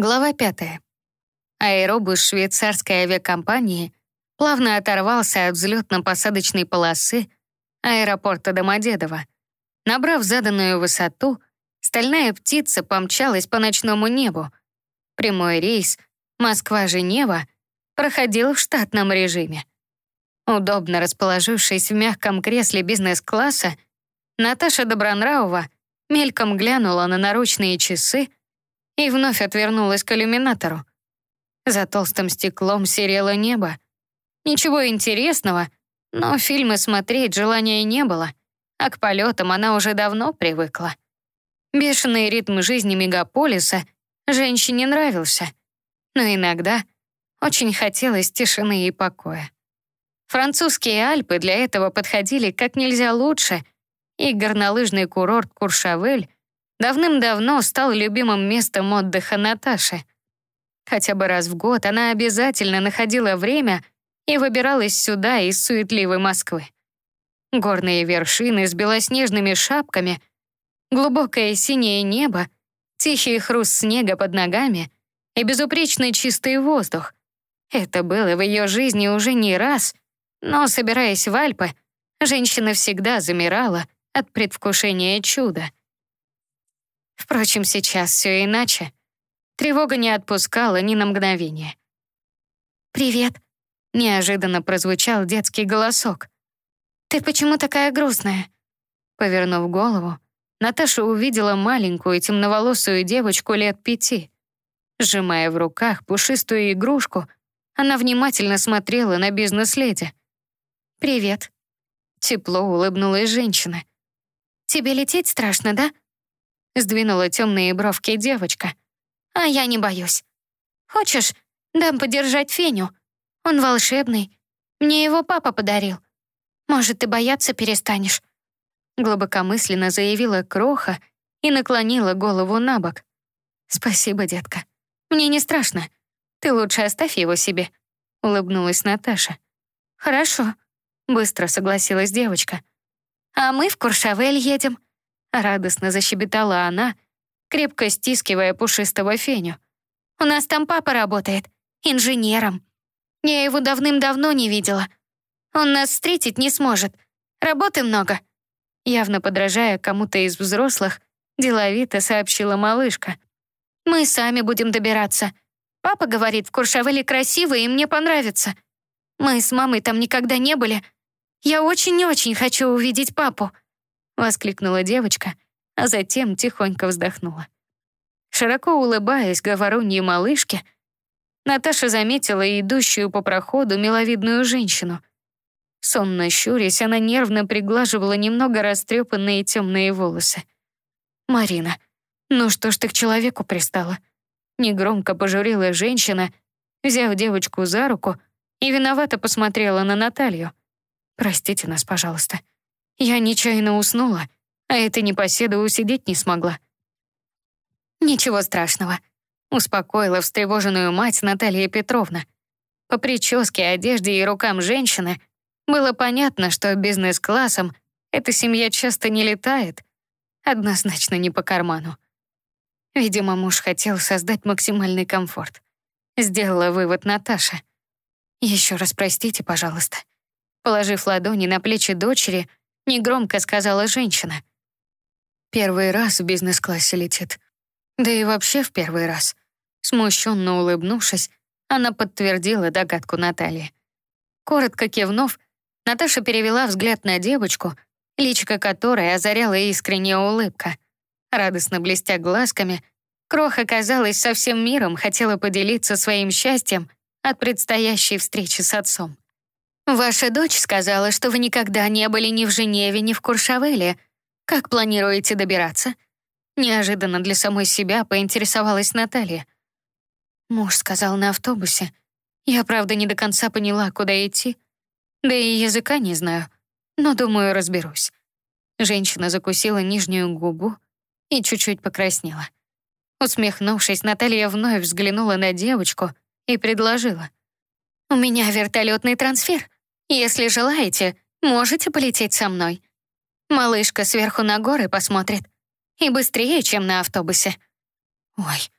Глава пятая. Аэробус швейцарской авиакомпании плавно оторвался от взлетно-посадочной полосы аэропорта Домодедово. Набрав заданную высоту, стальная птица помчалась по ночному небу. Прямой рейс Москва-Женева проходил в штатном режиме. Удобно расположившись в мягком кресле бизнес-класса, Наташа Добронравова мельком глянула на наручные часы и вновь отвернулась к иллюминатору. За толстым стеклом серело небо. Ничего интересного, но фильмы смотреть желания не было, а к полетам она уже давно привыкла. Бешеный ритм жизни мегаполиса женщине нравился, но иногда очень хотелось тишины и покоя. Французские Альпы для этого подходили как нельзя лучше, и горнолыжный курорт Куршавель давным-давно стал любимым местом отдыха Наташи. Хотя бы раз в год она обязательно находила время и выбиралась сюда из суетливой Москвы. Горные вершины с белоснежными шапками, глубокое синее небо, тихий хруст снега под ногами и безупречный чистый воздух. Это было в ее жизни уже не раз, но, собираясь в Альпы, женщина всегда замирала от предвкушения чуда — Впрочем, сейчас все иначе. Тревога не отпускала ни на мгновение. «Привет», — неожиданно прозвучал детский голосок. «Ты почему такая грустная?» Повернув голову, Наташа увидела маленькую темноволосую девочку лет пяти. Сжимая в руках пушистую игрушку, она внимательно смотрела на бизнес-леди. «Привет». Тепло улыбнулась женщина. «Тебе лететь страшно, да?» Сдвинула темные бровки девочка. А я не боюсь. Хочешь, дам подержать Феню? Он волшебный. Мне его папа подарил. Может, ты бояться перестанешь?» Глубокомысленно заявила Кроха и наклонила голову на бок. «Спасибо, детка. Мне не страшно. Ты лучше оставь его себе», — улыбнулась Наташа. «Хорошо», — быстро согласилась девочка. «А мы в Куршавель едем», Радостно защебетала она, крепко стискивая пушистого Феню. «У нас там папа работает, инженером. Я его давным-давно не видела. Он нас встретить не сможет. Работы много». Явно подражая кому-то из взрослых, деловито сообщила малышка. «Мы сами будем добираться. Папа говорит, в Куршавеле красиво и мне понравится. Мы с мамой там никогда не были. Я очень-очень хочу увидеть папу» воскликнула девочка, а затем тихонько вздохнула. Широко улыбаясь говоруньей малышке, Наташа заметила идущую по проходу миловидную женщину. Сонно щурясь, она нервно приглаживала немного растрепанные темные волосы. «Марина, ну что ж ты к человеку пристала?» Негромко пожурила женщина, взяв девочку за руку и виновато посмотрела на Наталью. «Простите нас, пожалуйста». Я нечаянно уснула, а эта непоседа усидеть не смогла. «Ничего страшного», — успокоила встревоженную мать Наталья Петровна. По прическе, одежде и рукам женщины было понятно, что бизнес-классом эта семья часто не летает, однозначно не по карману. Видимо, муж хотел создать максимальный комфорт. Сделала вывод Наташа. «Еще раз простите, пожалуйста». Положив ладони на плечи дочери, негромко сказала женщина. Первый раз в бизнес-классе летит. Да и вообще в первый раз. Смущенно улыбнувшись, она подтвердила догадку Натальи. Коротко кивнув, Наташа перевела взгляд на девочку, личико которой озаряла искренняя улыбка. Радостно блестя глазками, Кроха, казалось, со всем миром хотела поделиться своим счастьем от предстоящей встречи с отцом. Ваша дочь сказала, что вы никогда не были ни в Женеве, ни в Куршавеле. Как планируете добираться? Неожиданно для самой себя поинтересовалась Наталья. Муж сказал на автобусе. Я, правда, не до конца поняла, куда идти. Да и языка не знаю, но, думаю, разберусь. Женщина закусила нижнюю губу и чуть-чуть покраснела. Усмехнувшись, Наталья вновь взглянула на девочку и предложила. «У меня вертолетный трансфер. Если желаете, можете полететь со мной. Малышка сверху на горы посмотрит. И быстрее, чем на автобусе. Ой,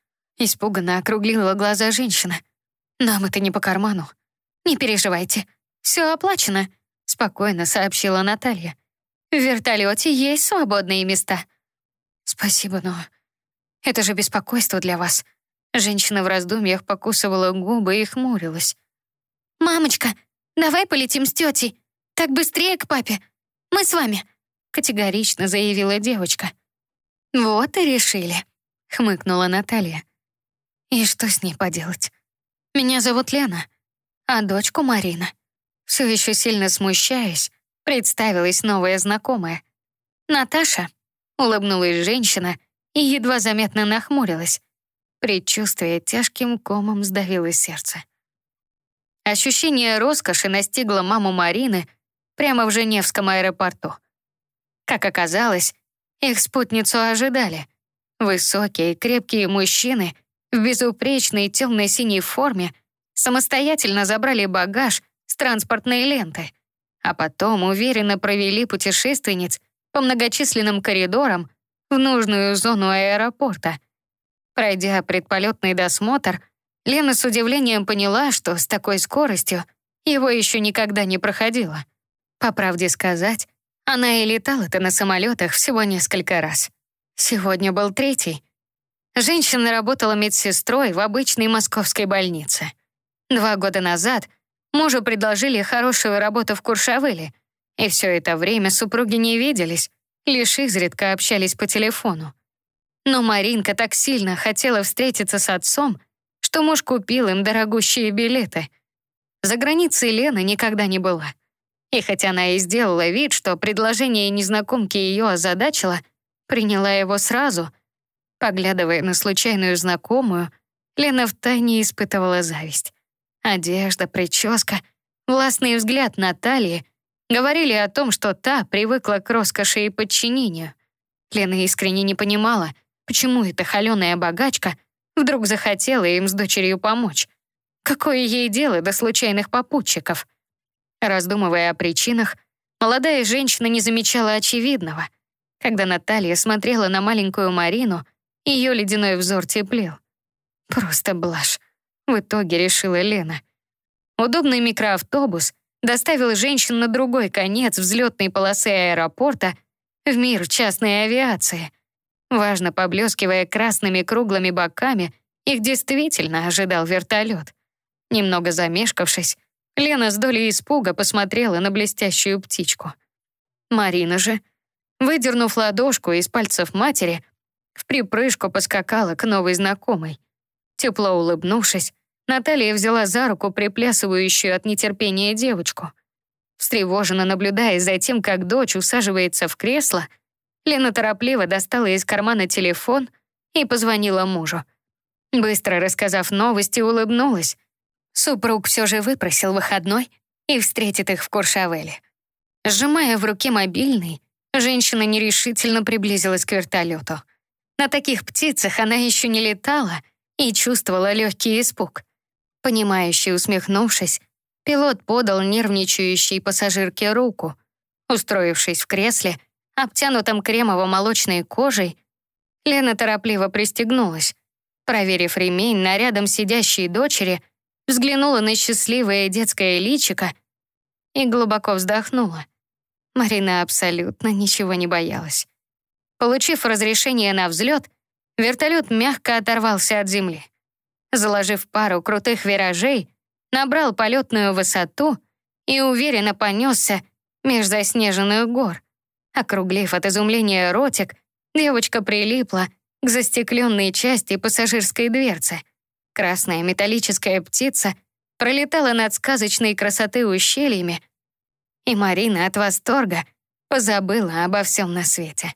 Испуганно округлила глаза женщина. «Нам это не по карману. Не переживайте, все оплачено», спокойно сообщила Наталья. «В вертолете есть свободные места». «Спасибо, но это же беспокойство для вас». Женщина в раздумьях покусывала губы и хмурилась. «Мамочка, давай полетим с тетей. Так быстрее к папе. Мы с вами», — категорично заявила девочка. «Вот и решили», — хмыкнула Наталья. «И что с ней поделать? Меня зовут Лена, а дочку Марина». Все еще сильно смущаясь, представилась новая знакомая. «Наташа», — улыбнулась женщина и едва заметно нахмурилась. Предчувствие тяжким комом сдавило сердце. Ощущение роскоши настигло маму Марины прямо в Женевском аэропорту. Как оказалось, их спутницу ожидали. Высокие, крепкие мужчины в безупречной темно-синей форме самостоятельно забрали багаж с транспортной ленты, а потом уверенно провели путешественниц по многочисленным коридорам в нужную зону аэропорта. Пройдя предполетный досмотр, Лена с удивлением поняла, что с такой скоростью его еще никогда не проходила. По правде сказать, она и летала-то на самолетах всего несколько раз. Сегодня был третий. Женщина работала медсестрой в обычной московской больнице. Два года назад мужу предложили хорошую работу в Куршавеле, и все это время супруги не виделись, лишь изредка общались по телефону. Но Маринка так сильно хотела встретиться с отцом, что муж купил им дорогущие билеты. За границей Лена никогда не была. И хотя она и сделала вид, что предложение незнакомки ее озадачило, приняла его сразу. Поглядывая на случайную знакомую, Лена втайне испытывала зависть. Одежда, прическа, властный взгляд Натальи говорили о том, что та привыкла к роскоши и подчинению. Лена искренне не понимала, почему эта холеная богачка вдруг захотела им с дочерью помочь. Какое ей дело до случайных попутчиков — Раздумывая о причинах, молодая женщина не замечала очевидного. Когда Наталья смотрела на маленькую Марину, ее ледяной взор теплел. Просто блажь. В итоге решила Лена. Удобный микроавтобус доставил женщин на другой конец взлетной полосы аэропорта в мир частной авиации. Важно поблескивая красными круглыми боками, их действительно ожидал вертолет. Немного замешкавшись, Лена с долей испуга посмотрела на блестящую птичку. Марина же, выдернув ладошку из пальцев матери, в припрыжку поскакала к новой знакомой. Тепло улыбнувшись, Наталья взяла за руку приплясывающую от нетерпения девочку. Встревоженно наблюдая за тем, как дочь усаживается в кресло, Лена торопливо достала из кармана телефон и позвонила мужу. Быстро рассказав новости, улыбнулась. Супруг все же выпросил выходной и встретит их в Куршавеле. Сжимая в руке мобильный, женщина нерешительно приблизилась к вертолету. На таких птицах она еще не летала и чувствовала легкий испуг. Понимающий усмехнувшись, пилот подал нервничающей пассажирке руку. Устроившись в кресле, обтянутом кремово-молочной кожей, Лена торопливо пристегнулась. Проверив ремень на рядом сидящей дочери, взглянула на счастливое детское личико и глубоко вздохнула. Марина абсолютно ничего не боялась. Получив разрешение на взлет, вертолет мягко оторвался от земли. Заложив пару крутых виражей, набрал полетную высоту и уверенно понесся меж заснеженных гор. Округлив от изумления ротик, девочка прилипла к застекленной части пассажирской дверцы. Красная металлическая птица пролетала над сказочной красоты ущельями, и Марина от восторга позабыла обо всем на свете.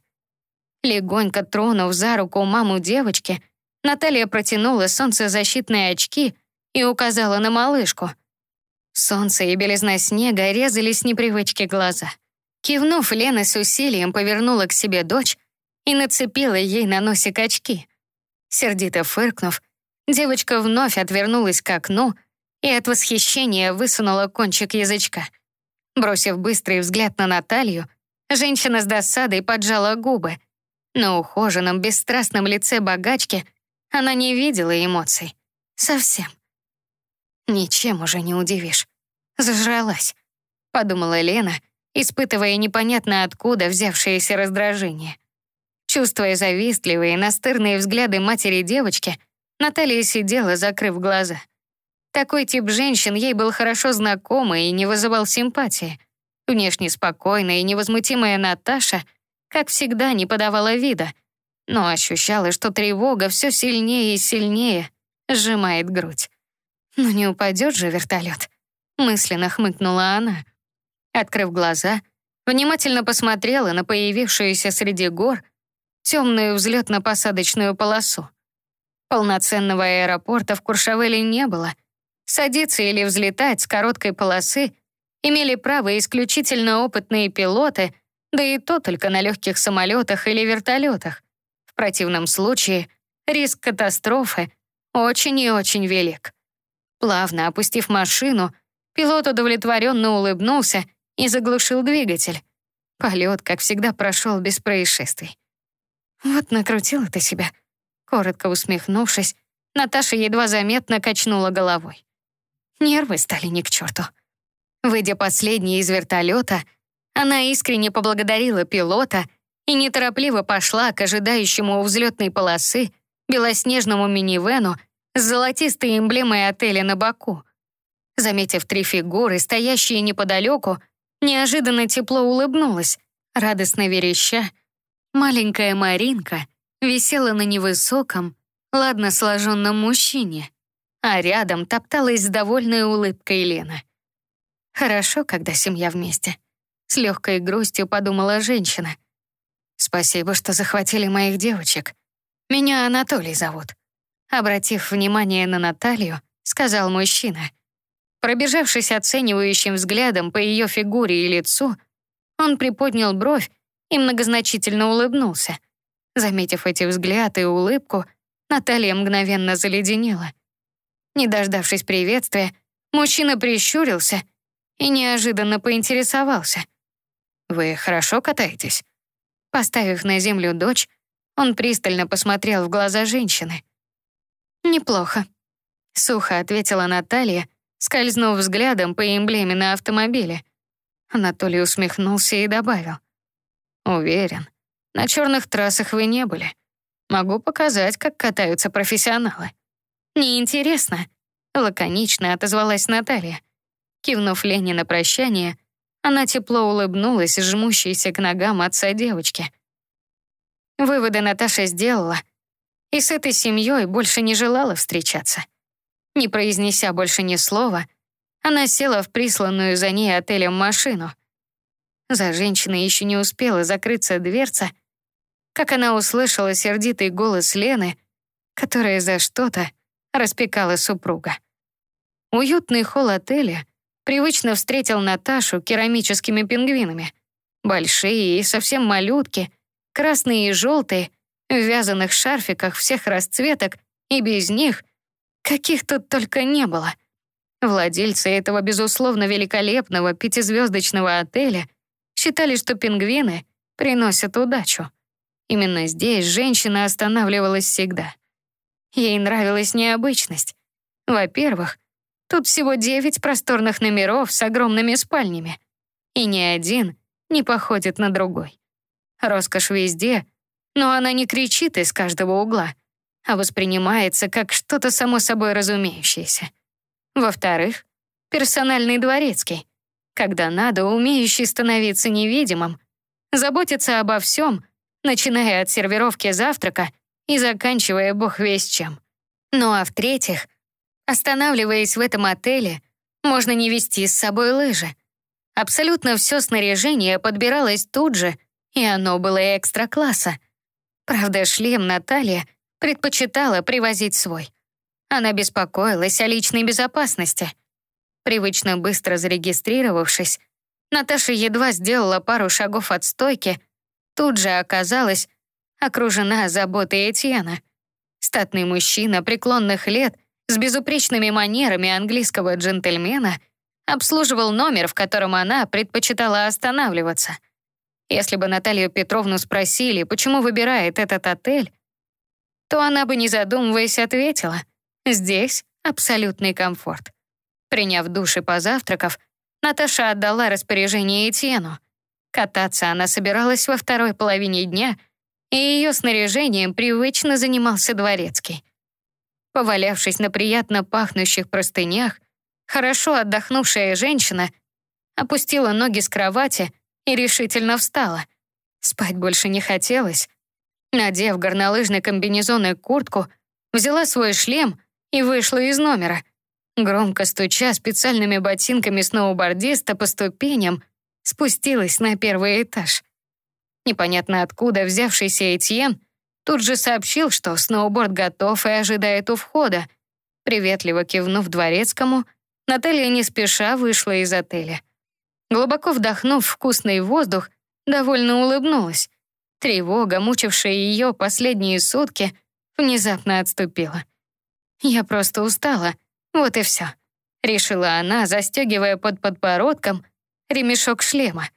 Легонько тронув за руку маму девочки, Наталья протянула солнцезащитные очки и указала на малышку. Солнце и белизна снега резали с непривычки глаза. Кивнув, Лена с усилием повернула к себе дочь и нацепила ей на носик очки. Сердито фыркнув, Девочка вновь отвернулась к окну и от восхищения высунула кончик язычка. Бросив быстрый взгляд на Наталью, женщина с досадой поджала губы. На ухоженном, бесстрастном лице богачки Она не видела эмоций. Совсем. Ничем уже не удивишь. Зажралась, подумала Лена, испытывая непонятно откуда взявшееся раздражение. Чувствуя завистливые, настырные взгляды матери девочки, Наталья сидела, закрыв глаза. Такой тип женщин ей был хорошо знаком и не вызывал симпатии. Внешне спокойная и невозмутимая Наташа, как всегда, не подавала вида, но ощущала, что тревога все сильнее и сильнее сжимает грудь. «Ну не упадет же вертолет?» мысленно хмыкнула она. Открыв глаза, внимательно посмотрела на появившуюся среди гор темную взлетно-посадочную полосу. Полноценного аэропорта в Куршавеле не было. Садиться или взлетать с короткой полосы имели право исключительно опытные пилоты, да и то только на легких самолетах или вертолетах. В противном случае риск катастрофы очень и очень велик. Плавно опустив машину, пилот удовлетворенно улыбнулся и заглушил двигатель. Полет, как всегда, прошел без происшествий. «Вот накрутила ты себя», — коротко усмехнувшись, Наташа едва заметно качнула головой. Нервы стали не к черту. Выйдя последней из вертолета, она искренне поблагодарила пилота и неторопливо пошла к ожидающему у взлетной полосы белоснежному минивену с золотистой эмблемой отеля на боку. Заметив три фигуры, стоящие неподалеку, неожиданно тепло улыбнулась, радостно вереща. Маленькая Маринка висела на невысоком, ладно сложенном мужчине, а рядом топталась с довольной улыбкой Лена. Хорошо, когда семья вместе. С легкой грустью подумала женщина. Спасибо, что захватили моих девочек. Меня Анатолий зовут. Обратив внимание на Наталью, сказал мужчина. Пробежавшись оценивающим взглядом по ее фигуре и лицу, он приподнял бровь и многозначительно улыбнулся. Заметив эти взгляды и улыбку, Наталья мгновенно заледенела. Не дождавшись приветствия, мужчина прищурился и неожиданно поинтересовался. «Вы хорошо катаетесь?» Поставив на землю дочь, он пристально посмотрел в глаза женщины. «Неплохо», — сухо ответила Наталья, скользнув взглядом по эмблеме на автомобиле. Анатолий усмехнулся и добавил. «Уверен, на черных трассах вы не были. Могу показать, как катаются профессионалы». «Неинтересно», — лаконично отозвалась Наталья. Кивнув Лене на прощание, она тепло улыбнулась жмущейся к ногам отца девочки. Выводы Наташа сделала — и с этой семьей больше не желала встречаться. Не произнеся больше ни слова, она села в присланную за ней отелем машину. За женщиной еще не успела закрыться дверца, как она услышала сердитый голос Лены, которая за что-то распекала супруга. Уютный холл отеля привычно встретил Наташу керамическими пингвинами. Большие и совсем малютки, красные и желтые — в вязаных шарфиках всех расцветок, и без них каких тут только не было. Владельцы этого, безусловно, великолепного пятизвездочного отеля считали, что пингвины приносят удачу. Именно здесь женщина останавливалась всегда. Ей нравилась необычность. Во-первых, тут всего девять просторных номеров с огромными спальнями, и ни один не походит на другой. Роскошь везде, но она не кричит из каждого угла, а воспринимается как что-то само собой разумеющееся. Во-вторых, персональный дворецкий, когда надо, умеющий становиться невидимым, заботиться обо всем, начиная от сервировки завтрака и заканчивая бог весь чем. Ну а в-третьих, останавливаясь в этом отеле, можно не вести с собой лыжи. Абсолютно все снаряжение подбиралось тут же, и оно было экстра-класса. Правда, шлем Наталья предпочитала привозить свой. Она беспокоилась о личной безопасности. Привычно быстро зарегистрировавшись, Наташа едва сделала пару шагов от стойки, тут же оказалась окружена заботой Этьена. Статный мужчина преклонных лет с безупречными манерами английского джентльмена обслуживал номер, в котором она предпочитала останавливаться — если бы Наталью Петровну спросили, почему выбирает этот отель, то она бы, не задумываясь, ответила. Здесь абсолютный комфорт. Приняв душ и позавтракав, Наташа отдала распоряжение Этьену. Кататься она собиралась во второй половине дня, и ее снаряжением привычно занимался дворецкий. Повалявшись на приятно пахнущих простынях, хорошо отдохнувшая женщина опустила ноги с кровати и решительно встала. Спать больше не хотелось. Надев горнолыжный комбинезон и куртку, взяла свой шлем и вышла из номера. Громко стуча специальными ботинками сноубордиста по ступеням, спустилась на первый этаж. Непонятно откуда взявшийся Этьен тут же сообщил, что сноуборд готов и ожидает у входа. Приветливо кивнув дворецкому, Наталья не спеша вышла из отеля. Глубоко вдохнув вкусный воздух, довольно улыбнулась. Тревога, мучившая ее последние сутки, внезапно отступила. «Я просто устала, вот и все», — решила она, застегивая под подбородком ремешок шлема.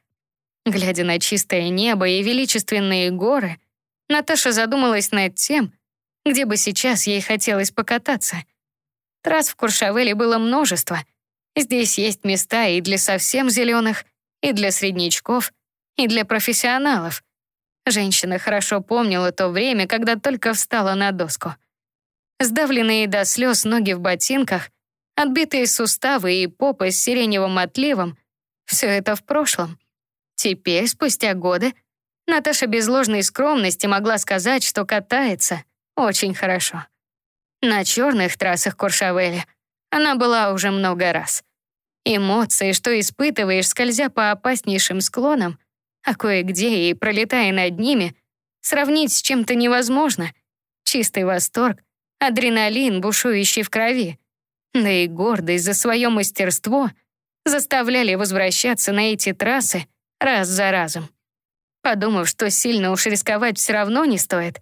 Глядя на чистое небо и величественные горы, Наташа задумалась над тем, где бы сейчас ей хотелось покататься. Трасс в Куршавеле было множество. Здесь есть места и для совсем зеленых, и для среднячков, и для профессионалов. Женщина хорошо помнила то время, когда только встала на доску. Сдавленные до слез ноги в ботинках, отбитые суставы и попа с сиреневым отливом — все это в прошлом. Теперь, спустя годы, Наташа без ложной скромности могла сказать, что катается очень хорошо. На черных трассах Куршавеля она была уже много раз. Эмоции, что испытываешь, скользя по опаснейшим склонам, а кое-где и пролетая над ними, сравнить с чем-то невозможно. Чистый восторг, адреналин, бушующий в крови, да и гордость за свое мастерство заставляли возвращаться на эти трассы раз за разом. Подумав, что сильно уж рисковать все равно не стоит,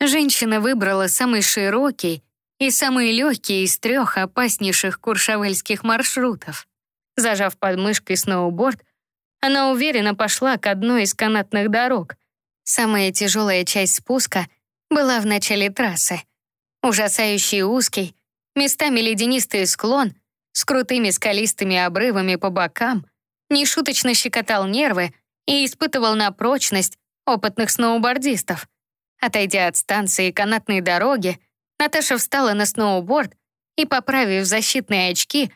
женщина выбрала самый широкий и самый легкий из трех опаснейших куршавельских маршрутов. Зажав под сноуборд, она уверенно пошла к одной из канатных дорог. Самая тяжелая часть спуска была в начале трассы. Ужасающий узкий, местами ледянистый склон с крутыми скалистыми обрывами по бокам нешуточно щекотал нервы и испытывал на прочность опытных сноубордистов. Отойдя от станции канатной дороги, Наташа встала на сноуборд и, поправив защитные очки,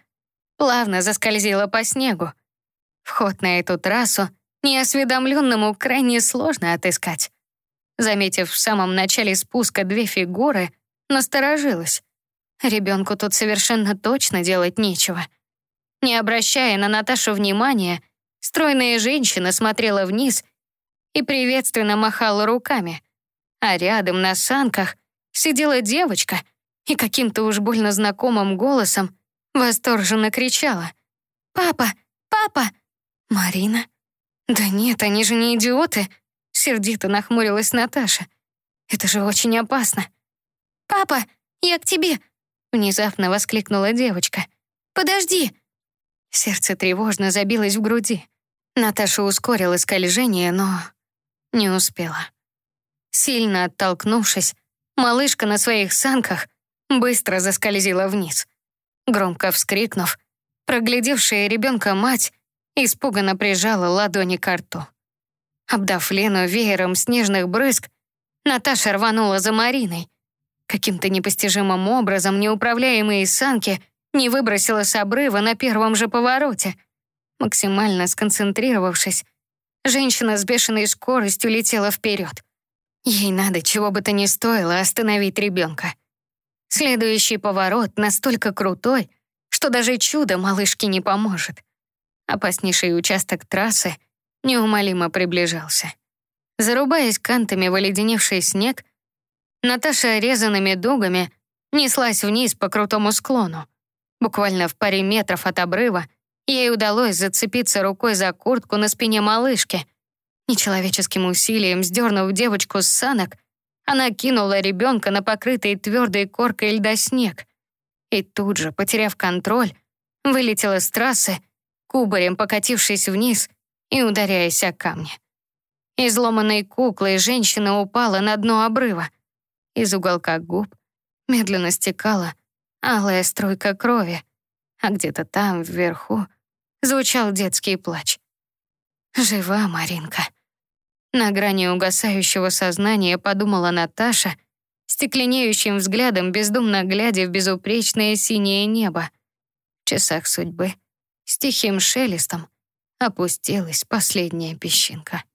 плавно заскользила по снегу. Вход на эту трассу неосведомленному крайне сложно отыскать. Заметив в самом начале спуска две фигуры, насторожилась. Ребенку тут совершенно точно делать нечего. Не обращая на Наташу внимания, Стройная женщина смотрела вниз и приветственно махала руками, а рядом на санках сидела девочка и каким-то уж больно знакомым голосом восторженно кричала. «Папа! Папа!» «Марина?» «Да нет, они же не идиоты!» Сердито нахмурилась Наташа. «Это же очень опасно!» «Папа, я к тебе!» Внезапно воскликнула девочка. «Подожди!» Сердце тревожно забилось в груди. Наташа ускорила скольжение, но не успела. Сильно оттолкнувшись, малышка на своих санках быстро заскользила вниз. Громко вскрикнув, проглядевшая ребенка мать испуганно прижала ладони к рту. Обдав Лену веером снежных брызг, Наташа рванула за Мариной. Каким-то непостижимым образом неуправляемые санки не выбросила с обрыва на первом же повороте — Максимально сконцентрировавшись, женщина с бешеной скоростью летела вперед. Ей надо, чего бы то ни стоило, остановить ребенка. Следующий поворот настолько крутой, что даже чудо малышке не поможет. Опаснейший участок трассы неумолимо приближался. Зарубаясь кантами в оледеневший снег, Наташа резанными дугами неслась вниз по крутому склону. Буквально в паре метров от обрыва Ей удалось зацепиться рукой за куртку на спине малышки. Нечеловеческим усилием, сдернув девочку с санок, она кинула ребенка на покрытый твердой коркой льда снег. И тут же, потеряв контроль, вылетела с трассы, кубарем покатившись вниз и ударяясь о камни. Изломанной куклой женщина упала на дно обрыва. Из уголка губ медленно стекала алая струйка крови, а где-то там, вверху, звучал детский плач. «Жива Маринка». На грани угасающего сознания подумала Наташа, стекленеющим взглядом, бездумно глядя в безупречное синее небо. В часах судьбы с тихим шелестом опустилась последняя песчинка.